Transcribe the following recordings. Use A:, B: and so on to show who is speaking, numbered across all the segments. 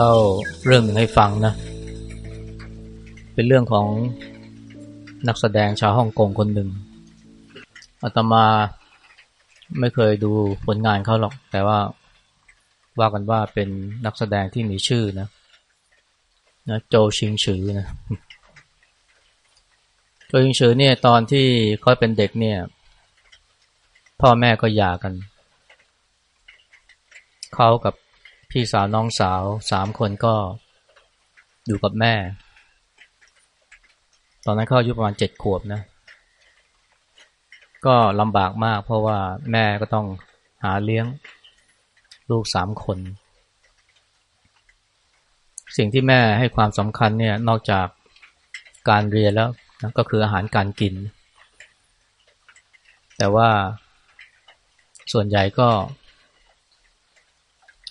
A: เล่าเรื่องหนึ่งให้ฟังนะ เป็นเรื่องของนักแสดงชาวฮ่องกงคนหนึ่งอาตมาไม่เคยดูผลงานเขาหรอก แต่ว่าว่ากันว่าเป็นนักแสดงที่มีชื่อนะนะโจชิงฉือนะโจชิงฉือเนี่ยตอนที่เขาเป็นเด็กเนี่ย พ่อแม่ก็หย่ากัน เขากับ พี่สาวน้องสาวสามคนก็อยู่กับแม่ ตอนนั้นเขาอายุประมาณเจ็ดขวบนะ ก็ลำบากมากเพราะว่าแม่ก็ต้องหาเลี้ยงลูกสามคน สิ่งที่แม่ให้ความสำคัญเนี่ยนอกจากการเรียนแล้วนะก็คืออาหารการกิน แต่ว่าส่วนใหญ่ก็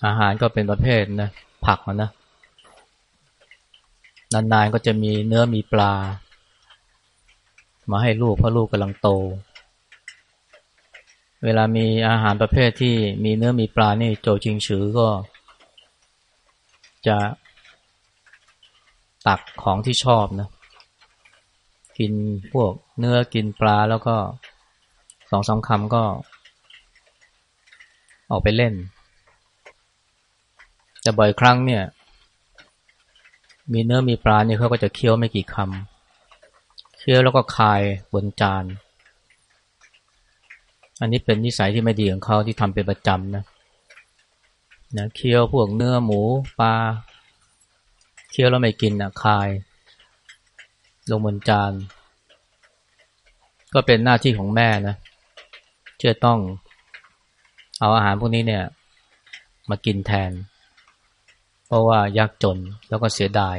A: อาหารก็เป็นประเภทนะผักนะนานๆก็จะมีเนื้อมีปลา มาให้ลูกเพราะลูกกำลังโต เวลามีอาหารประเภทที่มีเนื้อมีปลานี่โจจิงฉือก็ จะตักของที่ชอบนะกินพวกเนื้อกินปลาแล้วก็สองสาคำก็ ออกไปเล่น แต่บ่อยครั้งเนี่ย มีเนื้อมีปลาเนี่ยเขาก็จะเคี้ยวไม่กี่คำเคี้ยวแล้วก็คายบนจาน อันนี้เป็นนิสัยที่ไม่ดีของเขาที่ทำเป็นประจำนะนะเคี้ยวพวกเนื้อหมูปลาเคี้ยวแล้วไม่กินนะคาย ลงบนจาน ก็เป็นหน้าที่ของแม่นะจะต้องเอาอาหารพวกนี้เนี่ย มากินแทน เพราะว่ายากจนแล้วก็เสียดาย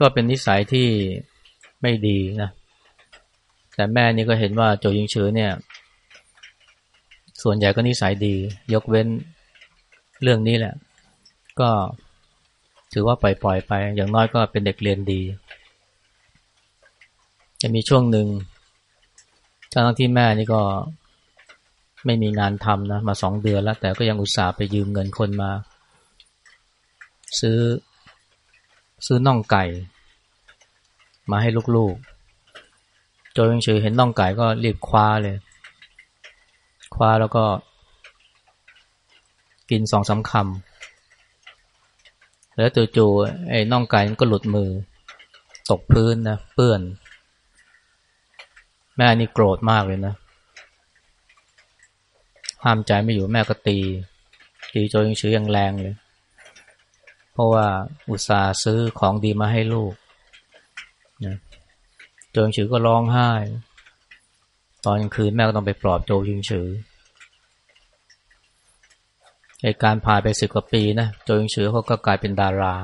A: ก็เป็นนิสัยที่ไม่ดีนะ แต่แม่นี่ก็เห็นว่าโจยิงเฉอเนี่ย ส่วนใหญ่ก็นิสัยดี ยกเว้นเรื่องนี้แหละ ก็ถือว่าปล่อยปล่อยไป อย่างน้อยก็เป็นเด็กเรียนดีจะมีช่วงหนึ่งทั้งที่แม่นี่ก็ ไม่มีงานทำนะมาสองเดือนแล้ว แต่ก็ยังอุตส่าห์ไปยืมเงินคนมา ซื้อ ซื้อน่องไก่ มาให้ลูกๆโจยเฉยเห็นน่องไก่ก็รีบคว้าเลย คว้าแล้วก็ กินสองสาคำแล้วจู่ๆไอ้น่องไก่ก็หลุดมือ ตกพื้นนะเปื้อน แม่นี่โกรธมากเลยนะ ห้ามใจไม่อยู่แม่ก็ตี ตีโจยังชื้อยังแรงเลย เพราะว่าอุตส่าห์ซื้อของดีมาให้ลูกนะโจยังชื้อก็ร้องไห้ ตอนกลางคืนแม่ก็ต้องไปปลอบโจยังชื้อเหตุการณ์ผ่านไปสิบกว่าปีนะโจยังชื้อเขาก็กลายเป็นดารา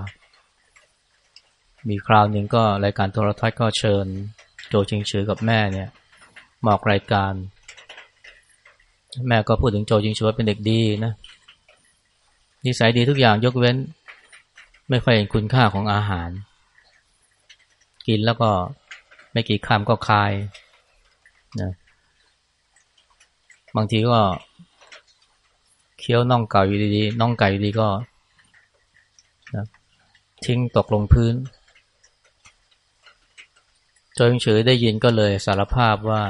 A: มีคราวหนึ่งก็รายการโทรทัศน์ก็เชิญ โจจิงชือกับแม่เนี่ยมอกรายการ แม่ก็พูดถึงโจจิงชัวเป็นเด็กดีนะนิสัยดีทุกอย่างยกเว้น ไม่ค่อยเห็นคุณค่าของอาหาร กินแล้วก็ไม่กี่คำก็คายนะบางทีก็เคี้ยวน่องไก่อยู่ดีๆน่องไก่ดีก็นะทิ้งตกลงพื้นโจยงเฉยได้ยินก็เลยสารภาพว่า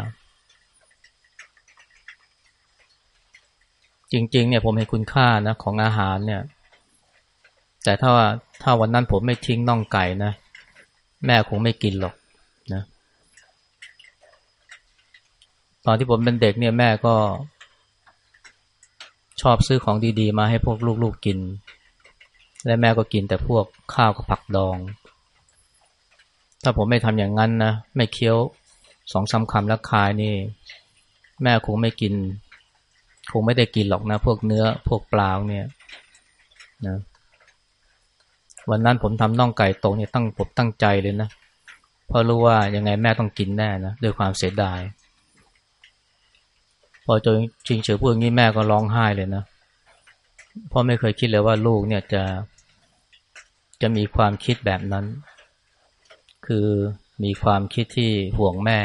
A: จริง ๆ เนี่ยผมเห็นคุณค่านะของอาหารเนี่ย แต่ถ้าว่าถ้าวันนั้นผมไม่ทิ้งน่องไก่นะ แม่คงไม่กินหรอกนะ ตอนที่ผมเป็นเด็กเนี่ยแม่ก็ชอบซื้อของดีๆ มาให้พวกลูกๆกิน และแม่ก็กินแต่พวกข้าวกับผักดอง ถ้าผมไม่ทำอย่างนั้นนะ ไม่เคี้ยวสองสาคำแล้วคายนี่ แม่คงไม่กิน คงไม่ได้กินหรอกนะ พวกเนื้อพวกปลาเนี่ยนะวันนั้นผมทำน่องไก่ตรงเนี่ยตั้งผมตั้งใจเลยนะเพราะรู้ว่ายังไงแม่ต้องกินแน่นะด้วยความเสียดาย พอจนจริงเฉยพูดอย่างนี้แม่ก็ร้องไห้เลยนะพราะไม่เคยคิดเลยว่าลูกเนี่ยจะจะมีความคิดแบบนั้น คือมีความคิดที่ห่วงแม่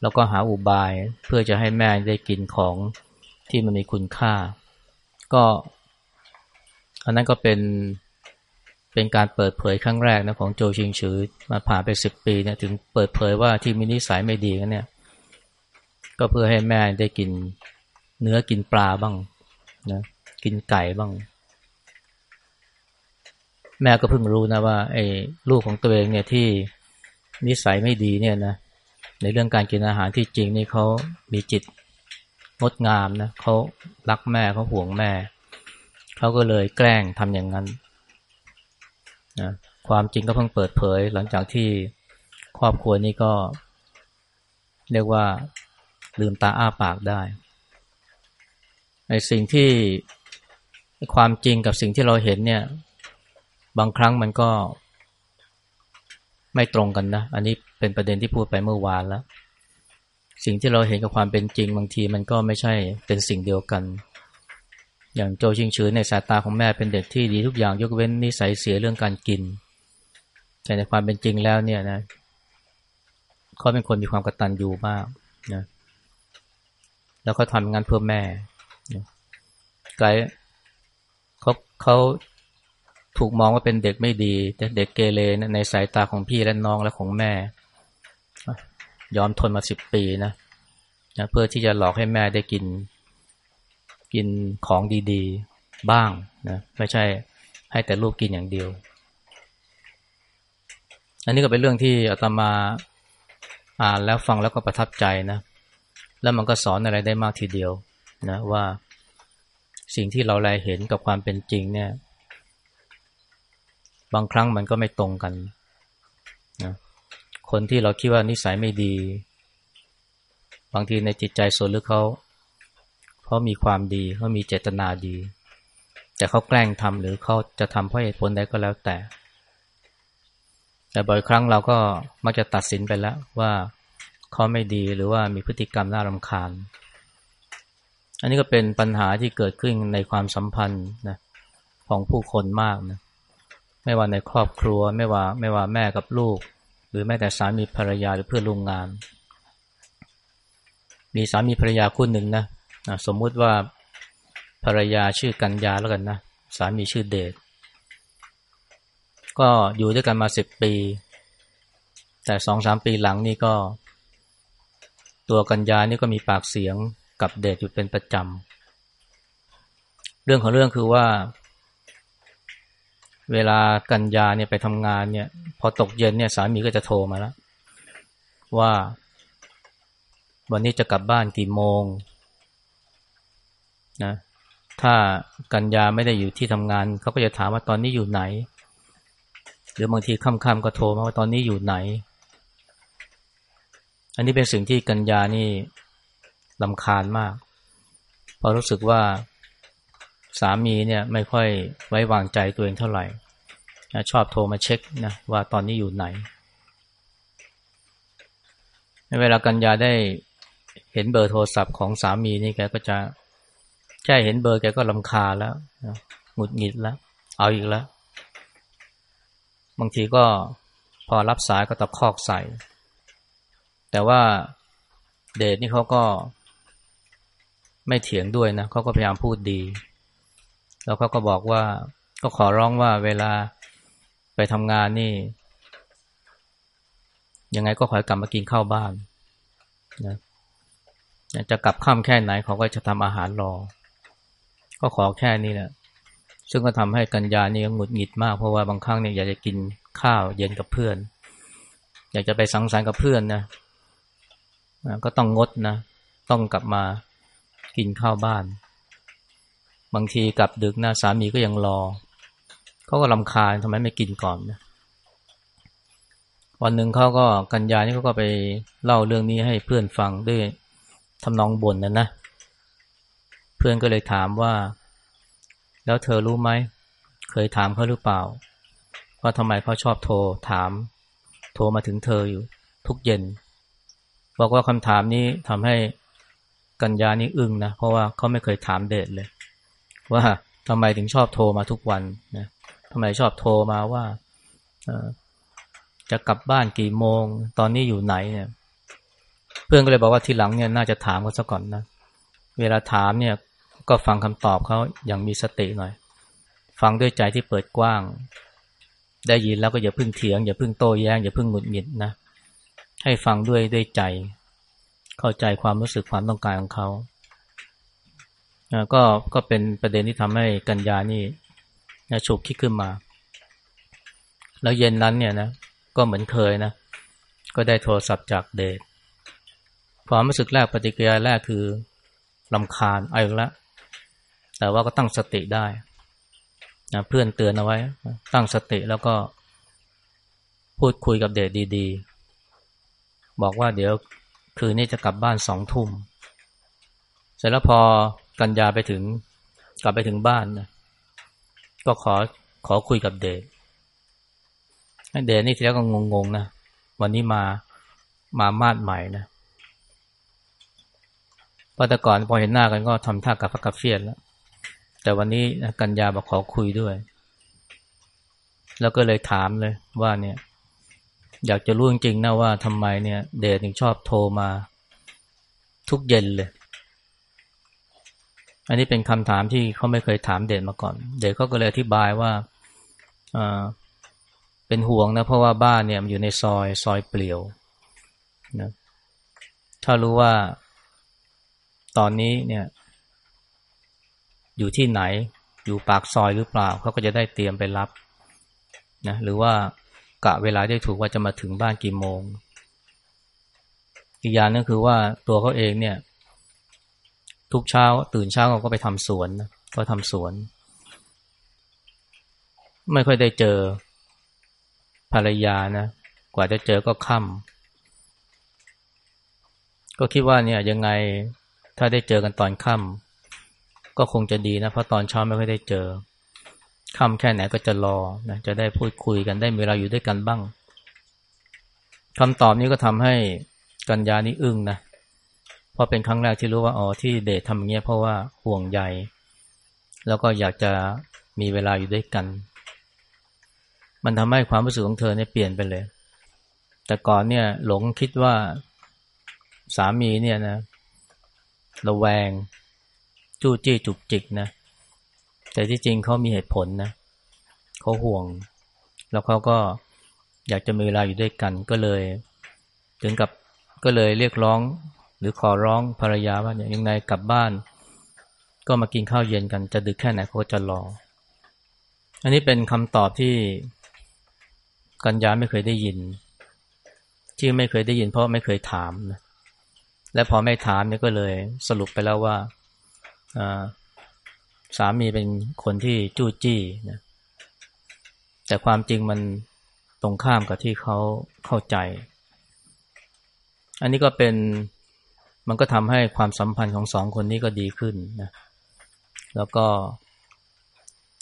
A: แล้วก็หาอุบายเพื่อจะให้แม่ได้กินของ ที่มันมีคุณค่า ก็อันนั้นก็เป็นเป็นการเปิดเผยครั้งแรกนะของโจชิงฉือมาผ่านไปสิบปีเนี่ยถึงเปิดเผยว่าที่มินิสัยไม่ดีกันเนี่ย ก็เพื่อให้แม่ได้กินเนื้อกินปลาบ้างนะกินไก่บ้าง แม่ก็เพิ่งรู้นะว่าไอ้ลูกของตัวเองเนี่ยที่นิสัยไม่ดีเนี่ยนะในเรื่องการกินอาหารที่จริงนี่เขามีจิต งดงามนะเขารักแม่เขาห่วงแม่ เขาก็เลยแกล้งทำอย่างนั้นนะความจริงก็เพิ่งเปิดเผย หลังจากที่ครอบครัวนี้ก็ เรียกว่าลืมตาอ้าปากได้ไอ้สิ่งที่ความจริงกับสิ่งที่เราเห็นเนี่ย บางครั้งมันก็ไม่ตรงกันนะ อันนี้เป็นประเด็นที่พูดไปเมื่อวานแล้ว สิ่งที่เราเห็นกับความเป็นจริง บางทีมันก็ไม่ใช่เป็นสิ่งเดียวกัน อย่างโจชิงชื้อในสายตาของแม่เป็นเด็กที่ดีทุกอย่างยกเว้นนิสัยเสียเรื่องการกิน แต่ในความเป็นจริงแล้วเนี่ยนะเขาเป็นคนมีความกตัญญูมากนะแล้วก็ทำงานเพื่อแม่ไกเขาเขาถูกมองว่าเป็นเด็กไม่ดี แต่เด็กเกเรในสายตาของพี่และน้องและของแม่ ยอมทนมาสิบปีนะนะเพื่อที่จะหลอกให้แม่ได้กิน กินของดีๆบ้างนะไม่ใช่ให้แต่ลูกกินอย่างเดียว อันนี้ก็เป็นเรื่องที่อาตมาอ่านแล้วฟังแล้วก็ประทับใจนะ แล้วมันก็สอนอะไรได้มากทีเดียวนะว่าสิ่งที่เราแลเห็นกับความเป็นจริงเนี่ย บางครั้งมันก็ไม่ตรงกันนะ คนที่เราคิดว่านิสัยไม่ดี บางทีในจิตใจส่วนลึกเขาเขามีความดีเขามีเจตนาดี แต่เขาแกล้งทำหรือเขาจะทำเพราะเหตุผลใดก็แล้วแต่ แต่บ่อยครั้งเราก็มักจะตัดสินไปแล้วว่าเขาไม่ดีหรือว่ามีพฤติกรรมน่ารำคาญ อันนี้ก็เป็นปัญหาที่เกิดขึ้นในความสัมพันธ์นะของผู้คนมากนะไม่ว่าในครอบครัวไม่ว่าไม่ว่าแม่กับลูก หรือแม้แต่สามีภรรยาหรือเพื่อนร่วมงาน มีสามีภรรยาคู่หนึ่งนะนะสมมุติว่าภรรยาชื่อกัญญาแล้วกันนะสามีชื่อเดชก็อยู่ด้วยกันมาสิบปี แต่สองสามปีหลังนี่ก็ ตัวกัญญานี่ก็มีปากเสียงกับเดชอยู่เป็นประจำเรื่องของเรื่องคือว่า เวลากันยาเนี่ยไปทำงานเนี่ย พอตกเย็นเนี่ยสามีก็จะโทรมาแล้ว ว่า วันนี้จะกลับบ้านกี่โมงนะถ้ากันยาไม่ได้อยู่ที่ทำงานเขาก็จะถามว่าตอนนี้อยู่ไหน หรือบางทีค่ำๆก็โทรมาว่าตอนนี้อยู่ไหน อันนี้เป็นสิ่งที่กัญญานี่ลำคาญมากเพราะรู้สึกว่า สามีเนี่ยไม่ค่อยไว้วางใจตัวเองเท่าไหร่ชอบโทรมาเช็คนะว่าตอนนี้อยู่ไหน ในเวลากัญญาได้เห็นเบอร์โทรศัพท์ของสามีนี่แกก็จะแค่เห็นเบอร์แกก็ลำคาแล้วหงุดหงิดแล้ว เอาอีกแล้ว บางทีก็พอรับสายก็ตะคอกใส่ แต่ว่าเดทนี่เขาก็ไม่เถียงด้วยนะเขาก็พยายามพูดดี แล้วเขาก็บอกว่า ก็ขอร้องว่าเวลาไปทำงานนี่ ยังไงก็ขอให้กลับมากินข้าวบ้านนะจะกลับค่ำแค่ไหนเขาก็จะทำอาหารรอ ก็ขอแค่นี้แหละ ซึ่งก็ทำให้กัญญานี่หงุดหงิดมาก เพราะว่าบางครั้งเนี่ยอยากจะกินข้าวเย็นกับเพื่อน อยากจะไปสังสรรค์กับเพื่อนนะก็ต้องงดนะ ต้องกลับมากินข้าวบ้าน บางทีกลับดึกนะสามีก็ยังรอเขาก็ลำคาญทำไมไม่กินก่อนนะวันหนึ่งเขาก็กันยานี่เขาก็ไปเล่าเรื่องนี้ให้เพื่อนฟังด้วยทำนองบ่นนะนะ เพื่อนก็เลยถามว่า แล้วเธอรู้ไหม เคยถามเขาหรือเปล่า ว่าทำไมเขาชอบโทรถาม โทรมาถึงเธออยู่ทุกเย็น บอกว่าคำถามนี้ทำให้กัญญานี่อึ้งนะ เพราะว่าเขาไม่เคยถามเดชเลย ว่าทำไมถึงชอบโทรมาทุกวันนะทำไมชอบโทรมาว่าจะกลับบ้านกี่โมง ตอนนี้อยู่ไหนเนี่ย เพื่อนก็เลยบอกว่าทีหลังเนี่ยน่าจะถามเขาซะก่อนนะ เวลาถามเนี่ยก็ฟังคำตอบเขาอย่างมีสติหน่อย ฟังด้วยใจที่เปิดกว้าง ได้ยินแล้วก็อย่าพึ่งเถียง อย่าพึ่งโต้แย้ง อย่าพึ่งหงุดหงิดนะ ให้ฟังด้วยด้วยใจ เข้าใจความรู้สึกความต้องการของเขา ก็ก็เป็นประเด็นที่ทำให้กัญญานี่ฉุกคิดขึ้นมา แล้วเย็นนั้นเนี่ยนะก็เหมือนเคยนะ ก็ได้โทรศัพท์จากเดชความรู้สึกแรกปฏิกิริยาแรกคือลำคาญไอ้ละ แต่ว่าก็ตั้งสติได้นะเพื่อนเตือนเอาไว้ ตั้งสติแล้วก็ พูดคุยกับเดชดีๆ บอกว่าเดี๋ยวคืนนี้จะกลับบ้านสองทุ่ม เสร็จแล้วพอ กัญญาไปถึง กลับไปถึงบ้านนะก็ขอขอคุยกับเดชเดชนี่ทีแรกก็งงๆนะวันนี้มามามาดใหม่นะพอแต่ก่อนพอเห็นหน้ากันก็ทำท่ากับฟักกับเฟียนแล้ว แต่วันนี้กัญญาบอกขอคุยด้วย แล้วก็เลยถามเลยว่าเนี่ย อยากจะรู้จริงๆนะว่าทำไมเนี่ย เดชถึงชอบโทรมา ทุกเย็นเลย อันนี้เป็นคำถามที่เขาไม่เคยถามเดชมาก่อน เดชเขาก็เลยอธิบายว่าเป็นห่วงนะเพราะว่าบ้านเนี่ยมันอยู่ในซอยซอยเปลี่ยวนะถ้ารู้ว่าตอนนี้เนี่ยอยู่ที่ไหนอยู่ปากซอยหรือเปล่าเขาก็จะได้เตรียมไปรับนะหรือว่ากะเวลาได้ถูกว่าจะมาถึงบ้านกี่โมง อีกอย่างนึงคือว่าตัวเขาเองเนี่ย ทุกเช้า ตื่นเช้าเขาก็ไปทำสวนก็ทำสวน ไม่ค่อยได้เจอภรรยานะกว่าจะเจอก็ค่ำก็คิดว่าเนี่ยยังไงถ้าได้เจอกันตอนค่ำก็คงจะดีนะเพราะตอนเช้าไม่ค่อยได้เจอค่ำแค่ไหนก็จะรอนะจะได้พูดคุยกันได้มีเวลาอยู่ด้วยกันบ้างคำตอบนี้ก็ทำให้กัญญานี่อึ้งนะ เพราะเป็นครั้งแรกที่รู้ว่าอ๋อที่เดททำอย่างเงี้ยเพราะว่าห่วงใยแล้วก็อยากจะมีเวลาอยู่ด้วยกัน มันทำให้ความรู้สึกของเธอเนี่ยเปลี่ยนไปเลย แต่ก่อนเนี่ยหลงคิดว่าสามีเนี่ยนะระแวง จู้จี้จุกจิกนะ แต่ที่จริงเขามีเหตุผลนะเขาห่วง แล้วเขาก็อยากจะมีเวลาอยู่ด้วยกัน ก็เลย ถึงกับก็เลยเรียกร้อง หรือขอร้องภรรยาว่าเนี่ยยังไงกลับบ้าน ก็มากินข้าวเย็นกันจะดึกแค่ไหนเขาก็จะรอ อันนี้เป็นคำตอบที่กัญญาไม่เคยได้ยิน ที่ไม่เคยได้ยิน เพราะไม่เคยถามนะและพอไม่ถามเนี่ยก็เลยสรุปไปแล้วว่าสามีเป็นคนที่จู้จี้นะแต่ความจริงมันตรงข้ามกับที่เขาเข้าใจ อันนี้ก็เป็น มันก็ทำให้ความสัมพันธ์ของสองคนนี้ก็ดีขึ้นนะ แล้วก็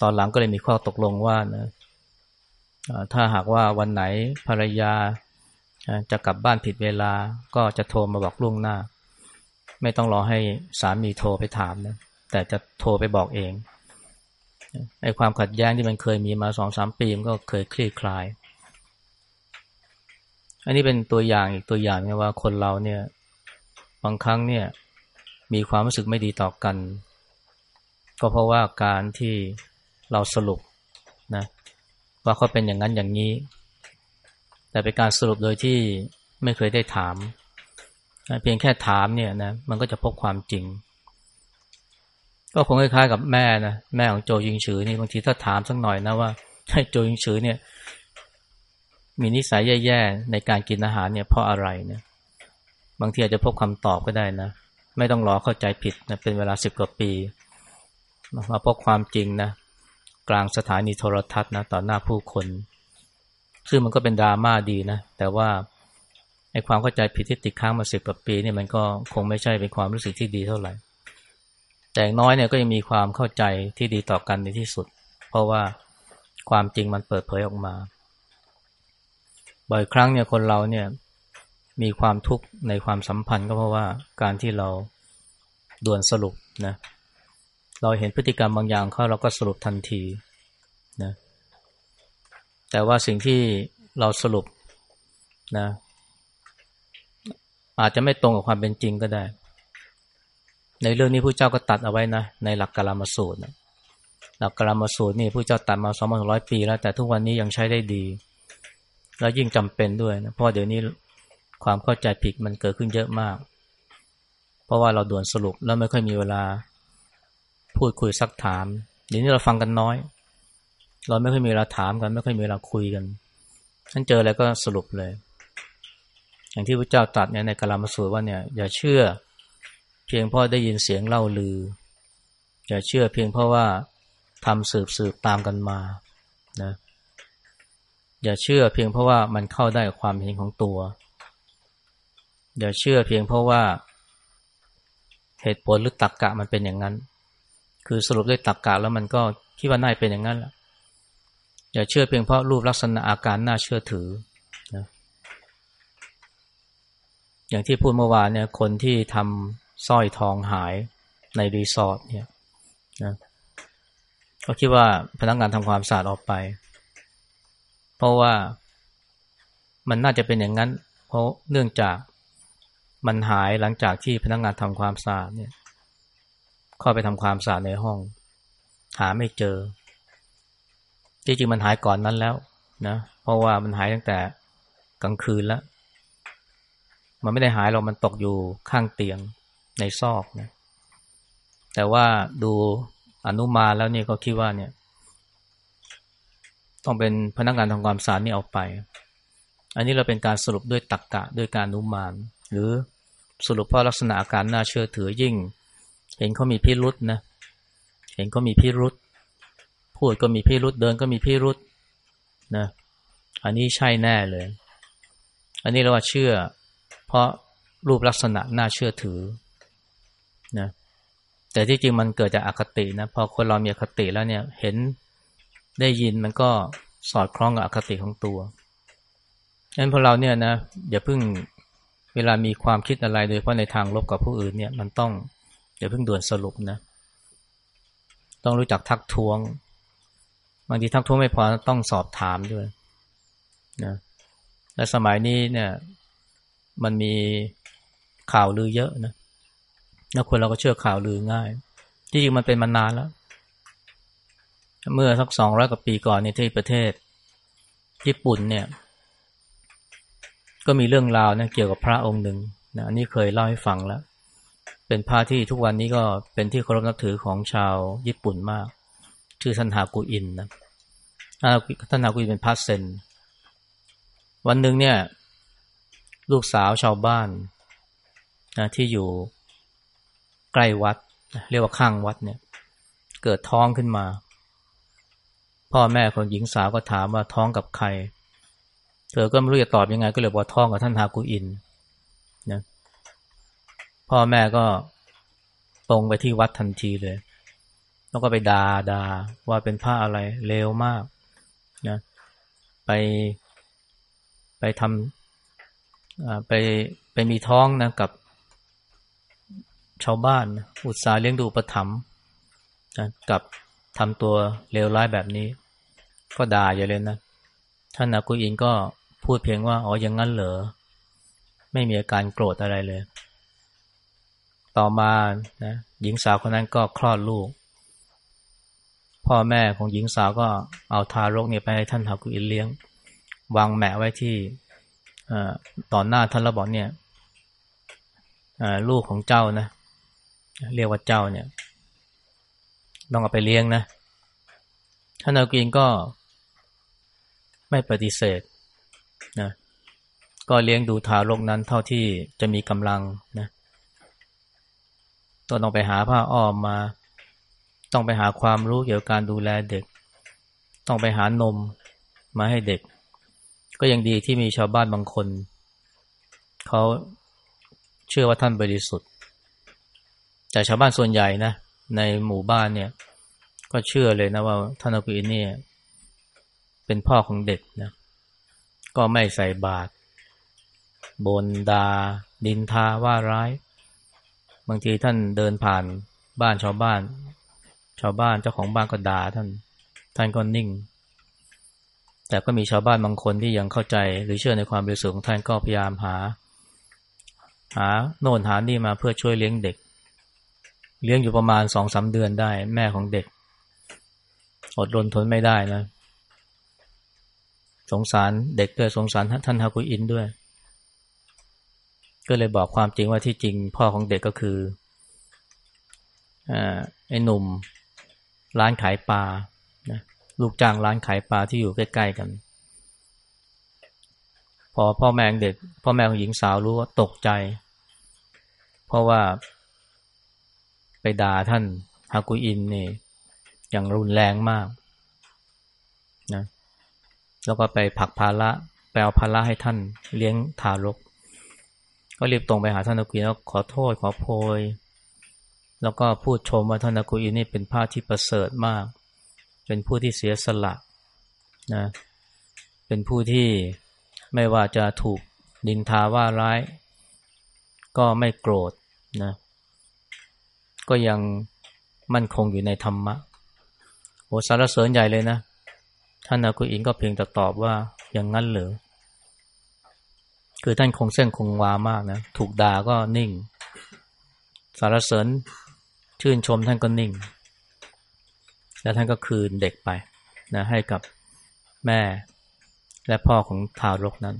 A: ตอนหลังก็เลยมีข้อตกลงว่านะถ้าหากว่าวันไหนภรรยาจะกลับบ้านผิดเวลาก็จะโทรมาบอกล่วงหน้า ไม่ต้องรอให้สามีโทรไปถามนะแต่จะโทรไปบอกเองไอ้ความขัดแย้งที่มันเคยมีมาสองสามปีมันก็เคยคลี่คลาย อันนี้เป็นตัวอย่างอีกตัวอย่างนะว่าคนเราเนี่ย บางครั้งเนี่ยมีความรู้สึกไม่ดีต่อกัน ก็เพราะว่าการที่เราสรุปนะว่าเขาเป็นอย่างนั้นอย่างนี้ แต่เป็นการสรุปโดยที่ไม่เคยได้ถาม เพียงแค่ถามเนี่ยนะมันก็จะพบความจริง ก็คงคล้ายๆกับแม่นะแม่ของโจยิงฉือนี่บางทีถ้าถามสักหน่อยนะว่าให้โจยิงฉือเนี่ย มีนิสัยแย่ๆในการกินอาหารเนี่ยเพราะอะไรเนี่ย บางทีอาจจะพบคำตอบก็ได้นะ ไม่ต้องรอเข้าใจผิดนะเป็นเวลาสิบกว่าปี มาพบความจริงนะ กลางสถานีโทรทัศน์นะต่อหน้าผู้คน ซึ่งมันก็เป็นดราม่าดีนะ แต่ว่าไอ้ความเข้าใจผิดที่ติดค้างมาสิบกว่าปีนี่มันก็คงไม่ใช่เป็นความรู้สึกที่ดีเท่าไหร่ แต่น้อยเนี่ยก็ยังมีความเข้าใจที่ดีต่อกันในที่สุด เพราะว่าความจริงมันเปิดเผยออกมา บ่อยครั้งเนี่ยคนเราเนี่ย มีความทุกข์ในความสัมพันธ์ก็เพราะว่าการที่เราด่วนสรุปนะเราเห็นพฤติกรรมบางอย่างเขาเราก็สรุปทันทีนะแต่ว่าสิ่งที่เราสรุปนะอาจจะไม่ตรงกับความเป็นจริงก็ได้ ในเรื่องนี้พระเจ้าก็ตัดเอาไว้นะในหลักกาลามสูตรนะหลักกรรมสูตรนี่ผู้เจ้าตัดมาสองพันร้อยปีแล้วแต่ทุกวันนี้ยังใช้ได้ดี แล้วยิ่งจำเป็นด้วยนะเพราะเดี๋ยวนี้ ความเข้าใจผิดมันเกิดขึ้นเยอะมาก เพราะว่าเราด่วนสรุปแล้วไม่ค่อยมีเวลาพูดคุยซักถามเดี๋ยวนี้เราฟังกันน้อย เราไม่ค่อยมีเวลาถามกัน ไม่ค่อยมีเวลาคุยกันท่านเจออะไรก็สรุปเลย อย่างที่พระเจ้าตรัสเนี่ยในกลามสูตรว่าเนี่ยอย่าเชื่อ เพียงเพราะได้ยินเสียงเล่าลือ อย่าเชื่อเพียงเพราะว่าทำสืบสืบตามกันมานะอย่าเชื่อเพียงเพราะว่ามันเข้าได้ความเห็นของตัว อย่าเชื่อเพียงเพราะว่า เหตุผลหรือตรรกกะมันเป็นอย่างนั้น คือสรุปด้วยตรรกกะแล้วมันก็คิดว่าน่าเป็นอย่างนั้นแหละอย่าเชื่อเพียงเพราะรูปลักษณะอาการน่าเชื่อถือนะอย่างที่พูดเมื่อวานเนี่ย คนที่ทำสร้อยทองหายในรีสอร์ทเนี่ยนะเขาคิดว่าพนักงานทำความสะอาดออกไป เพราะว่ามันน่าจะเป็นอย่างนั้น เพราะเนื่องจาก มันหายหลังจากที่พนักงานทำความสะอาดเนี่ยเข้าไปทำความสะอาดในห้อง หาไม่เจอ จริงมันหายก่อนนั้นแล้วนะเพราะว่ามันหายตั้งแต่กลางคืนแล้ว มันไม่ได้หายหรอกมันตกอยู่ข้างเตียงในซอกนะแต่ว่าดูอนุมาแล้วเนี่ยก็คิดว่าเนี่ย ต้องเป็นพนักงานทำความสะอาดนี่เอาไป อันนี้เราเป็นการสรุปด้วยตักกะด้วยการอนุมาน หรือ สรุปเพราะลักษณะอาการน่าเชื่อถือยิ่ง เห็นเขามีพิรุษนะ เห็นเขามีพิรุษ พูดก็มีพิรุษ เดินก็มีพิรุษนะ อันนี้ใช่แน่เลย อันนี้เราว่าเชื่อ เพราะรูปลักษณะน่าเชื่อถือนะ แต่ที่จริงมันเกิดจากอคตินะ พอคนเรามีอคติแล้วเนี่ย เห็นได้ยินมันก็สอดคล้องกับอคติของตัวฉะนั้นพอเราเนี่ยนะอย่าเพิ่ง เวลามีความคิดอะไรโดยเพราะในทางลบกับผู้อื่นเนี่ยมันต้องอย่าเพิ่งด่วนสรุปนะ ต้องรู้จักทักท้วง บางทีทักท้วงไม่พอต้องสอบถามด้วยนะและสมัยนี้เนี่ยมันมีข่าวลือเยอะนะแล้วคนเราก็เชื่อข่าวลือง่ายจริงๆมันเป็นมานานแล้ว เมื่อสักสองร้อยกว่าปีก่อนในที่ประเทศญี่ปุ่นเนี่ย ก็มีเรื่องราวนะเกี่ยวกับพระองค์หนึ่งนะอันนี้เคยเล่าให้ฟังแล้ว เป็นพระที่ทุกวันนี้ก็เป็นที่เคารพนับถือของชาวญี่ปุ่นมาก ชื่อท่านฮากุอินนะท่านฮากุอินเป็นพระเซนวันหนึ่งเนี่ย ลูกสาวชาวบ้านนะที่อยู่ใกล้วัด เรียกว่าข้างวัดเนี่ย เกิดท้องขึ้นมา พ่อแม่ของหญิงสาวก็ถามว่าท้องกับใคร เธอก็ไม่รู้จะตอบยังไง ก็เลยบอกท้องกับท่านฮากุอินนะพ่อแม่ก็ตรงไปที่วัดทันทีเลย แล้วก็ไปดา่าดาว่าเป็นผ้าอะไรเลวมากนะไปไปทำไปไปมีท้องนะกับชาวบ้าน อุตสาห์เลี้ยงดูประถมนะกับทำตัวเลวร้ายแบบนี้ ก็ด่าอย่าเลยนะท่านอากุอินก็ พูดเพียงว่าอ๋ออย่างนั้นเหรอ ไม่มีอาการโกรธอะไรเลย ต่อมานะหญิงสาวคนนั้นก็คลอดลูก พ่อแม่ของหญิงสาวก็เอาทารกเนี่ยไปให้ท่านฮากุอินเลี้ยง วางแหมะไว้ที่ต่อหน้าท่านแล้วบอกเนี่ยลูกของเจ้านะ เรียกว่าเจ้าเนี่ย ต้องเอาไปเลี้ยงนะท่านอากินก็ไม่ปฏิเสธ ก็เลี้ยงดูทารกนั้นเท่าที่จะมีกำลังนะต้องต้องไปหาผ้าอ้อมมา ต้องไปหาความรู้เกี่ยวกับการดูแลเด็ก ต้องไปหานมมาให้เด็ก ก็ยังดีที่มีชาวบ้านบางคน เขาเชื่อว่าท่านบริสุทธิ์ แต่ชาวบ้านส่วนใหญ่นะในหมู่บ้านเนี่ย ก็เชื่อเลยนะว่าท่านอกุอินเนี่ยเป็นพ่อของเด็กนะ ก็ไม่ใส่บาตร บนดา ดินทาว่าร้าย บางทีท่านเดินผ่านบ้านชาวบ้าน ชาวบ้านเจ้าของบ้านก็ด่าท่าน ท่านก็นิ่ง แต่ก็มีชาวบ้านบางคนที่ยังเข้าใจ หรือเชื่อในความบริสุทธิ์ของท่านก็พยายามหา หาโน่นหานี่มาเพื่อช่วยเลี้ยงเด็ก เลี้ยงอยู่ประมาณสองสาเดือนได้ แม่ของเด็ก อดรนทนไม่ได้นะ สงสารเด็กด้วยสงสารท่านฮากุอินด้วย ก็เลยบอกความจริงว่าที่จริงพ่อของเด็กก็คือไอ้หนุ่มร้านขายปลานะลูกจ้างร้านขายปลาที่อยู่ใกล้ ๆ กัน พอพ่อแม่เด็ก พ่อแม่ของหญิงสาวรู้ว่าตกใจ เพราะว่าไปด่าท่านฮากุอินนี่อย่างรุนแรงมากนะแล้วก็ไปผักภาระไปเอาภาระให้ท่านเลี้ยงทารก ก็รีบตรงไปหาท่านฮากุอินแล้วขอโทษขอโพย แล้วก็พูดชมว่าท่านอากุอินนี่เป็นพระที่ประเสริฐมาก เป็นผู้ที่เสียสละนะเป็นผู้ที่ไม่ว่าจะถูกดินทาว่าร้าย ก็ไม่โกรธนะก็ยังมั่นคงอยู่ในธรรมะโอสารเสริญใหญ่เลยนะ ท่านอากุอินก็เพียงแต่ตอบว่าอย่างนั้นเหรอ คือท่านคงเส้นคงวามากนะ ถูกด่าก็นิ่ง สารเสริญชื่นชมท่านก็นิ่ง แล้วท่านก็คืนเด็กไปนะให้กับแม่และพ่อของทารกนั้น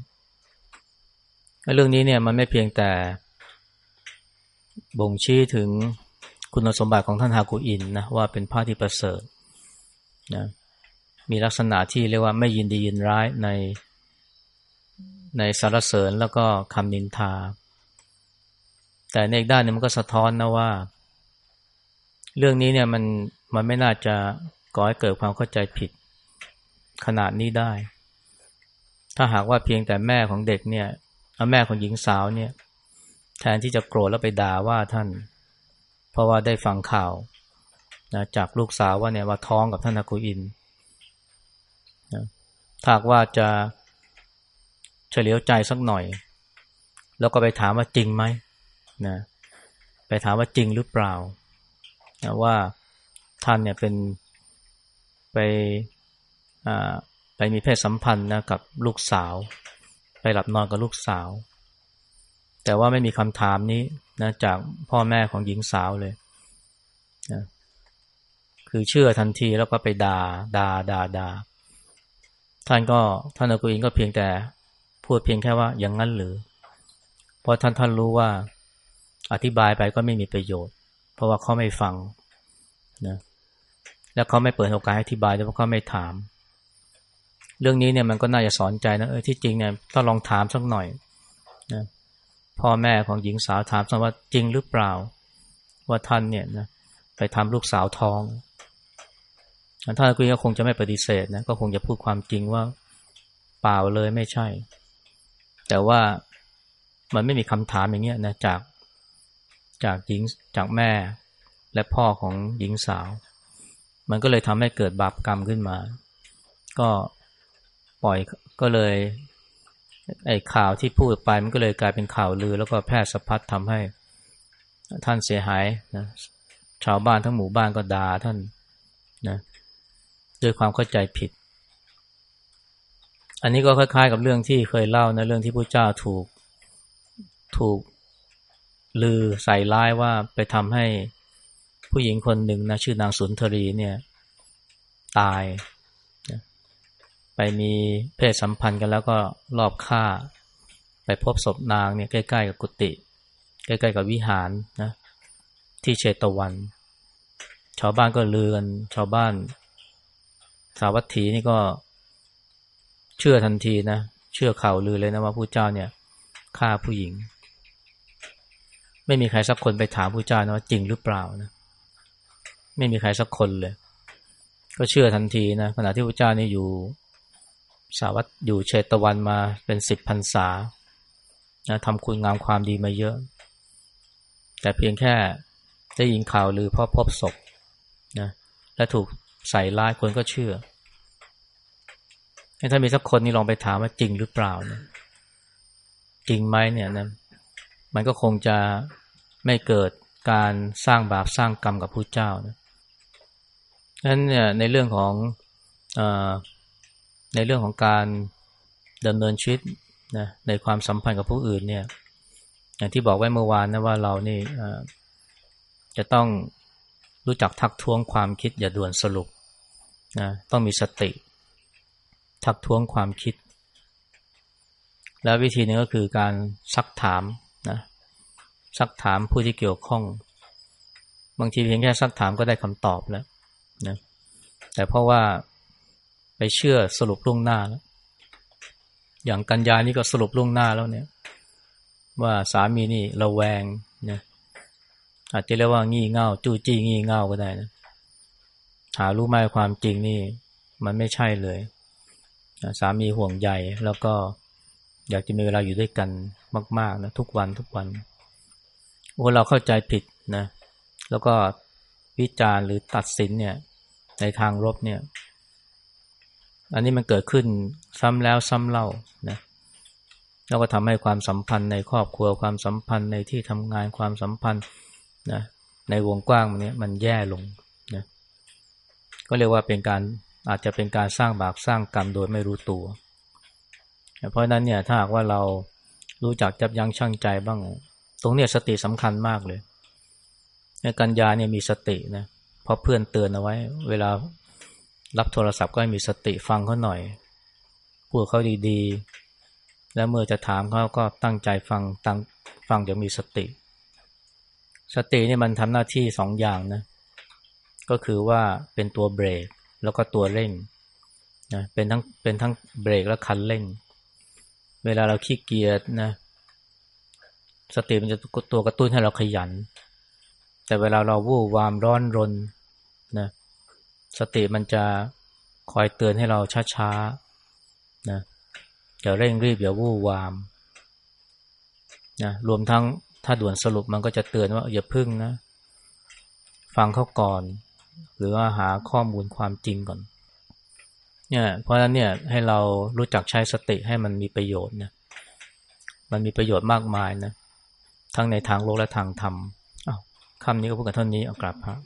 A: เรื่องนี้เนี่ยมันไม่เพียงแต่บ่งชี้ถึงคุณสมบัติของท่านฮากุอินนะว่าเป็นพระที่ประเสริฐนะมีลักษณะที่เรียกว่าไม่ยินดียินร้ายใน ในสารเสริญแล้วก็คำนินทา แต่ในอีกด้านนึงมันก็สะท้อนนะว่า เรื่องนี้เนี่ยมันมันไม่น่าจะก่อให้เกิดความเข้าใจผิดขนาดนี้ได้ ถ้าหากว่าเพียงแต่แม่ของเด็กเนี่ยแม่ของหญิงสาวเนี่ย แทนที่จะโกรธแล้วไปด่าว่าท่าน เพราะว่าได้ฟังข่าวนะจากลูกสาวว่าเนี่ยว่าท้องกับท่านอากุอินนะถ้าว่าจะ เฉลียวใจสักหน่อย แล้วก็ไปถามว่าจริงไหมนะไปถามว่าจริงหรือเปล่านะว่าท่านเนี่ยเป็นไปไปมีเพศสัมพันธ์นะกับลูกสาว ไปหลับนอนกับลูกสาว แต่ว่าไม่มีคำถามนี้นะจากพ่อแม่ของหญิงสาวเลยนะคือเชื่อทันทีแล้วก็ไปดา่าด่าด่าด่าท่านก็ท่านอากุอินก็เพียงแต่ พูดเพียงแค่ว่าอย่างนั้นหรือ เพราะท่านท่านรู้ว่าอธิบายไปก็ไม่มีประโยชน์ เพราะว่าเขาไม่ฟังนะแล้วเขาไม่เปิดโอกาสอธิบายเพราะเขาไม่ถาม เรื่องนี้เนี่ยมันก็น่าจะสอนใจนะเออที่จริงเนี่ยต้องลองถามสักหน่อยนะพ่อแม่ของหญิงสาวถามสักว่าจริงหรือเปล่า ว่าท่านเนี่ยนะไปทำลูกสาวท้องท่านก็คงจะไม่ปฏิเสธนะก็คงจะพูดความจริงว่าเปล่าเลยไม่ใช่ แต่ว่ามันไม่มีคำถามอย่างเงี้ยนะจากจากหญิงจากแม่และพ่อของหญิงสาว มันก็เลยทำให้เกิดบาปกรรมขึ้นมา ก็ปล่อยก็เลยไอ้ข่าวที่พูดไปมันก็เลยกลายเป็นข่าวลือ แล้วก็แพร่สะพัดทำให้ท่านเสียหายนะชาวบ้านทั้งหมู่บ้านก็ด่าท่านนะด้วยความเข้าใจผิด อันนี้ก็คล้ายๆ กับเรื่องที่เคยเล่านะเรื่องที่พระเจ้าถูกถูกลือใส่ร้ายว่าไปทำให้ผู้หญิงคนหนึ่งนะชื่อนางสุนทรีเนี่ย ตาย ไปมีเพศสัมพันธ์กันแล้วก็รอบฆ่า ไปพบศพนางเนี่ยใกล้ๆกับกุฏิใกล้ๆกับวิหารนะที่เชตวัน ชาวบ้านก็ลือกัน ชาวบ้าน สาวัตถีนี่ก็ เชื่อทันทีนะ เชื่อข่าวลือเลยนะว่าผู้เจ้าเนี่ยฆ่าผู้หญิง ไม่มีใครสักคนไปถามพระเจ้านะว่าจริงหรือเปล่านะ ไม่มีใครสักคนเลย ก็เชื่อทันทีนะขณะที่พระเจ้านี่อยู่สาวัตอยู่เชตวันมาเป็นสิบพรรษานะทำคุณงามความดีมาเยอะ แต่เพียงแค่ได้ยินข่าวหรือพ่อพบศพนะและถูกใส่ร้ายคนก็เชื่อ ถ้ามีสักคนนี่ลองไปถามว่าจริงหรือเปล่าเนะจริงไหมเนี่ยนะมันก็คงจะไม่เกิดการสร้างบาปสร้างกรรมกับผู้เจ้านะนั้นเนี่ยในเรื่องของอในเรื่องของการดำเนินชีวิตนะในความสัมพันธ์กับผู้อื่นเนี่ย อย่างที่บอกไว้เมื่อวานนะว่าเรานี่จะต้องรู้จักทักท้วงความคิดอย่าด่วนสรุปนะต้องมีสติ ทักท้วงความคิด แล้ววิธีนึงก็คือการซักถามนะซักถามผู้ที่เกี่ยวข้อง บางทีเพียงแค่ซักถามก็ได้คำตอบแล้วนะแต่เพราะว่าไปเชื่อสรุปล่วงหน้าแล้วอย่างกัญญานี่ก็สรุปล่วงหน้าแล้วเนี่ย ว่าสามีนี่ระแวงนะอาจจะเรียกว่างี่เง่าจู้จี้งี่เง่าก็ได้นะหารู้ไหมความจริงนี่ มันไม่ใช่เลย สามีห่วงใยแล้วก็อยากจะมีเวลาอยู่ด้วยกันมาก ๆนะทุกวันทุกวันโอ้เราเข้าใจผิดนะ แล้วก็วิจารณ์หรือตัดสินเนี่ย ในทางลบเนี่ย อันนี้มันเกิดขึ้นซ้ำแล้วซ้ำเล่านะแล้วก็ทำให้ความสัมพันธ์ในครอบครัวความสัมพันธ์ในที่ทำงานความสัมพันธ์นะในวงกว้างมันนี้มันแย่ลงนะก็เรียกว่าเป็นการ อาจจะเป็นการสร้างบาปสร้างกรรมโดยไม่รู้ตัว เพราะนั้นเนี่ยถ้าหากว่าเรารู้จักจับยั้งชั่งใจบ้าง ตรงเนี้ยสติสำคัญมากเลยในกัญญาเนี่ยมีสตินะเพราะเพื่อนเตือนเอาไว้ เวลารับโทรศัพท์ก็ให้มีสติฟังเขาหน่อยพูดเขาดีๆ แล้วเมื่อจะถามเขาก็ตั้งใจฟังตั้งฟังอย่างมีสติ สตินี่มันทำหน้าที่สองอย่างนะก็คือว่าเป็นตัวเบรก แล้วก็ตัวเร่งนะเป็นทั้งเป็นทั้งเบรกและคันเร่ง เวลาเราขี้เกียจนะสติมันจะตัวกระตุ้นให้เราขยัน แต่เวลาเราวู่วามร้อนรนนะสติมันจะคอยเตือนให้เราช้าๆนะอย่าเร่งรีบอย่าวู่วามนะรวมทั้งถ้าด่วนสรุปมันก็จะเตือนว่าอย่าพึ่งนะ ฟังเขาก่อน หรือว่าหาข้อมูลความจริงก่อน เนี่ย เพราะฉะนั้นเนี่ยให้เรารู้จักใช้สติให้มันมีประโยชน์นะมันมีประโยชน์มากมายนะทั้งในทางโลกและทางธรรมคำนี้ก็พูดกันเท่านี้เอากลับครับ